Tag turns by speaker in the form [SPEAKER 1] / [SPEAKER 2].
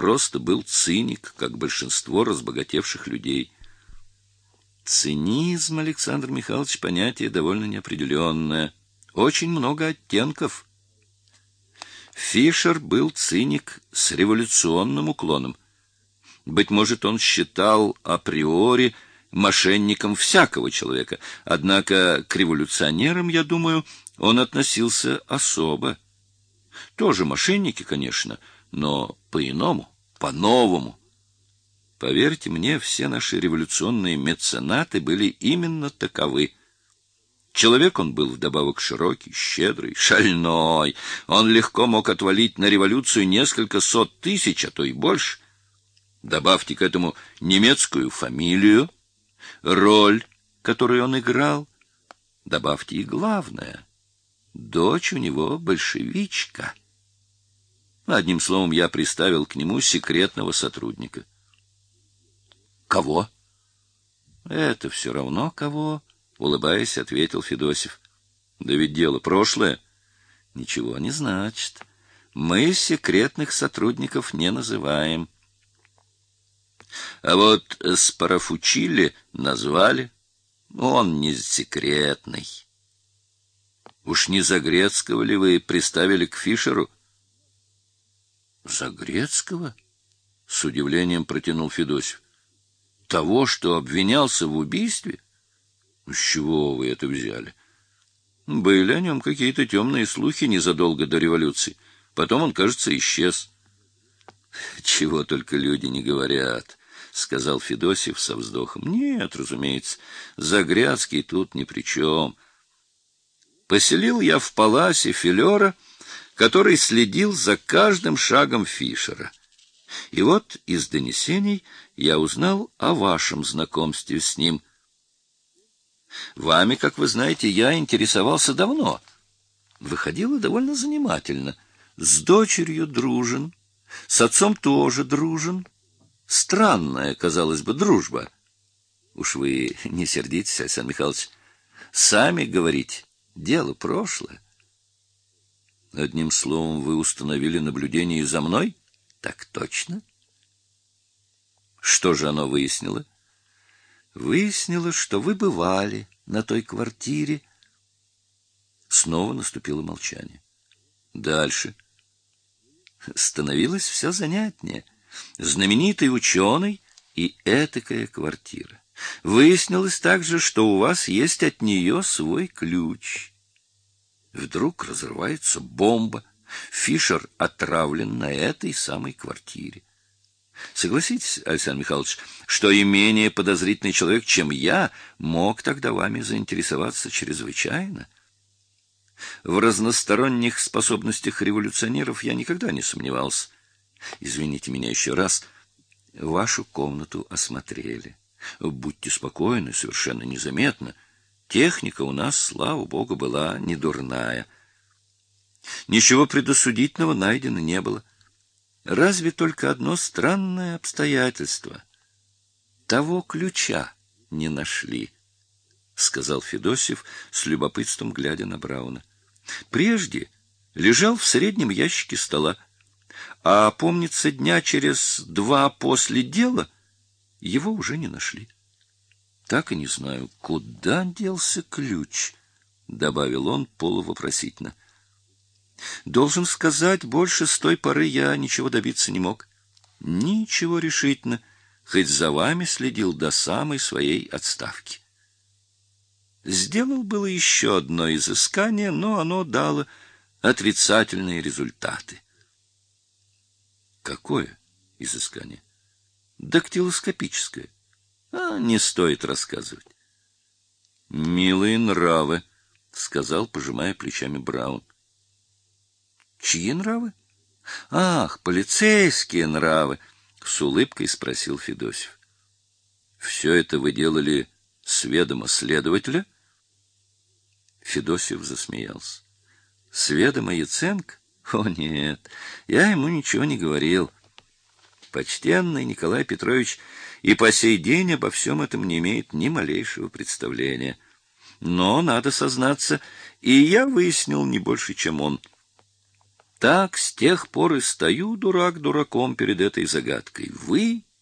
[SPEAKER 1] просто был циник, как большинство разбогатевших людей. Цинизм, Александр Михайлович, понятие довольно неопределенное. Очень много оттенков. Фишер был циник с революционным уклоном. Быть может, он считал априори мошенником всякого человека, однако к революционерам, я думаю, он относился особо. Тоже мошенники, конечно, но по-иному, по-новому. Поверьте мне, все наши революционные меценаты были именно таковы. Человек он был вдобавок широкий, щедрый, шальной. Он легко мог отвалить на революцию несколько сот тысяч, а то и больше. Добавьте к этому немецкую фамилию, роль, которую он играл. Добавьте и главное. Дочь у него большевичка. Одним словом, я приставил к нему секретного сотрудника. Кого? Это все равно кого, улыбаясь, ответил Федосев. Да ведь дело прошлое. Ничего не значит. Мы секретных сотрудников не называем. А вот с Парафучили назвали. Он не секретный. Уж не Загрецкого ли вы приставили к Фишеру? Загрецкого? С удивлением протянул Федосев. Того, что обвинялся в убийстве? С чего вы это взяли? Были о нем какие-то темные слухи незадолго до революции. Потом он, кажется, исчез. Чего только люди не говорят. — сказал Федосев со вздохом. — Нет, разумеется, Загрядский тут ни при чем. Поселил я в паласе Филера, который следил за каждым шагом Фишера. И вот из донесений я узнал о вашем знакомстве с ним. Вами, как вы знаете, я интересовался давно. Выходило довольно занимательно. С дочерью дружен, с отцом тоже дружен. Странная, казалось бы, дружба. Уж вы не сердитесь, Александр Михайлович. Сами говорить, дело прошлое. Одним словом, вы установили наблюдение за мной? Так точно. Что же оно выяснило? Выяснило, что вы бывали на той квартире. Снова наступило молчание. Дальше. Становилось все занятнее — знаменитый ученый и этакая квартира. Выяснилось также, что у вас есть от нее свой ключ. Вдруг разрывается бомба. Фишер отравлен на этой самой квартире. Согласитесь, Александр Михайлович, что и менее подозрительный человек, чем я, мог тогда вами заинтересоваться чрезвычайно. В разносторонних способностях революционеров я никогда не сомневался. Извините меня еще раз. Вашу комнату осмотрели. Будьте спокойны, совершенно незаметно. Техника у нас, слава богу, была не дурная. Ничего предосудительного найдено не было. Разве только одно странное обстоятельство. Того ключа не нашли, — сказал Федосев с любопытством, глядя на Брауна. Прежде лежал в среднем ящике стола а, помнится, дня через два после дела его уже не нашли. Так и не знаю, куда делся ключ, — добавил он полувопросительно. Должен сказать, больше с той поры я ничего добиться не мог. Ничего решительно, хоть за вами следил до самой своей отставки. Сделал было еще одно изыскание, но оно дало отрицательные результаты. Какое изыскание? Дактилоскопическое. А, не стоит рассказывать. Милые нравы, сказал, пожимая плечами Браун. Чьи нравы? Ах, полицейские нравы, с улыбкой спросил Федосев. Все это вы делали с ведома следователя? Федосев засмеялся. С ведома Яценко? О, нет, я ему ничего не говорил. Почтенный Николай Петрович и по сей день обо всем этом не имеет ни малейшего представления. Но, надо сознаться, и я выяснил не больше, чем он. Так с тех пор и стою, дурак, дураком перед этой загадкой. Вы